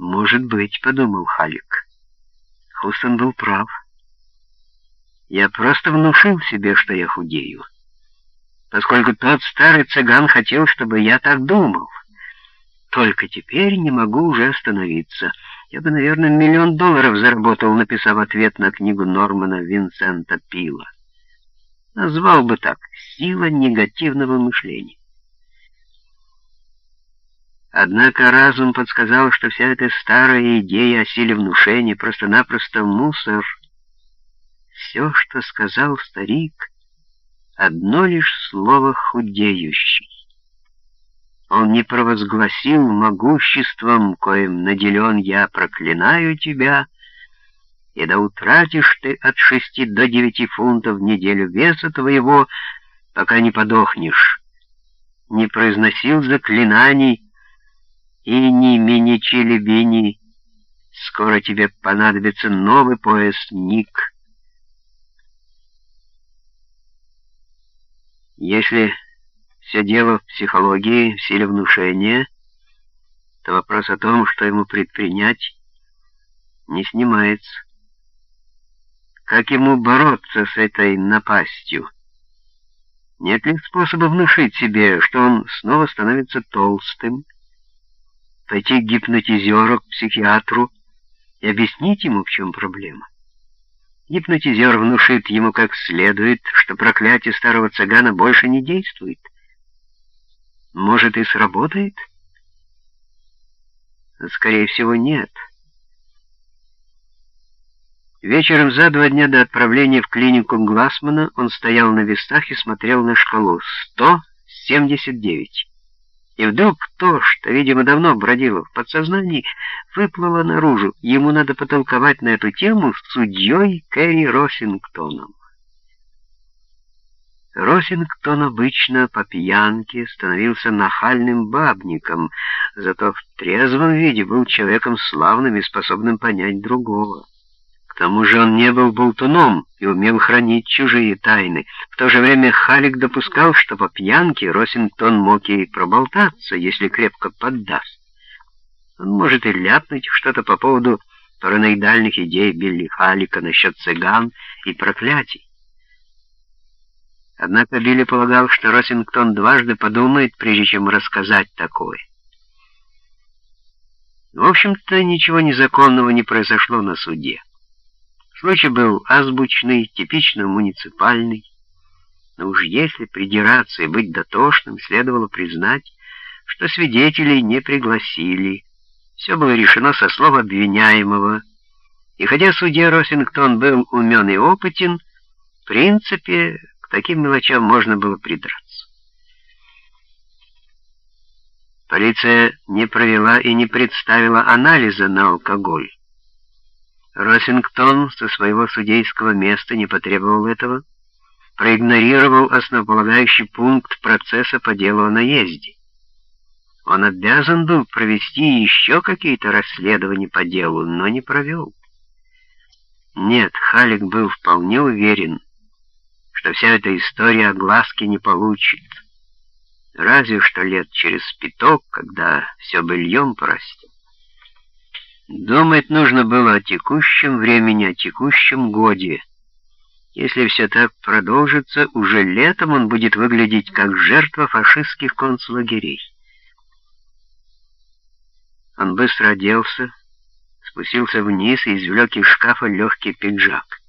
«Может быть», — подумал Халик. Хустон был прав. Я просто внушил себе, что я худею, поскольку тот старый цыган хотел, чтобы я так думал. Только теперь не могу уже остановиться. Я бы, наверное, миллион долларов заработал, написав ответ на книгу Нормана Винсента Пила. Назвал бы так «Сила негативного мышления». Однако разум подсказал, что вся эта старая идея о силе внушения просто-напросто мусор. Все, что сказал старик, одно лишь слово «худеющий». Он не провозгласил могуществом, коим наделен я, проклинаю тебя, и да утратишь ты от шести до девяти фунтов в неделю веса твоего, пока не подохнешь. Не произносил заклинаний, и не миничили бини. Скоро тебе понадобится новый пояс, Ник. Если все дело в психологии, в силе внушения, то вопрос о том, что ему предпринять, не снимается. Как ему бороться с этой напастью? Нет ли способа внушить себе, что он снова становится толстым, пойти к гипнотизеру, к психиатру и объяснить ему, в чем проблема. Гипнотизер внушит ему как следует, что проклятие старого цыгана больше не действует. Может, и сработает? Скорее всего, нет. Вечером за два дня до отправления в клинику Глассмана он стоял на весах и смотрел на шкалу 179. И вдруг то, что, видимо, давно бродило в подсознании, выплыло наружу. Ему надо потолковать на эту тему с судьей Кэрри Росингтоном. Росингтон обычно по пьянке становился нахальным бабником, зато в трезвом виде был человеком славным и способным понять другого. К тому же он не был болтуном и умел хранить чужие тайны. В то же время Халик допускал, что по пьянке Росингтон мог и проболтаться, если крепко поддаст. Он может и ляпнуть что-то по поводу параноидальных идей Билли Халика насчет цыган и проклятий. Однако Билли полагал, что Росингтон дважды подумает, прежде чем рассказать такое. В общем-то, ничего незаконного не произошло на суде. Случай был азбучный, типично муниципальный, но уж если придираться и быть дотошным, следовало признать, что свидетелей не пригласили. Все было решено со слов обвиняемого, и хотя судья Росингтон был умен и опытен, в принципе, к таким мелочам можно было придраться. Полиция не провела и не представила анализа на алкоголь. Росингтон со своего судейского места не потребовал этого, проигнорировал основополагающий пункт процесса по делу о наезде. Он обязан был провести еще какие-то расследования по делу, но не провел. Нет, Халик был вполне уверен, что вся эта история огласки не получит. Разве что лет через пяток, когда все быльем порастет. Думать нужно было о текущем времени, о текущем годе. Если все так продолжится, уже летом он будет выглядеть как жертва фашистских концлагерей. Он быстро оделся, спустился вниз и извлек из шкафа легкий пиджак.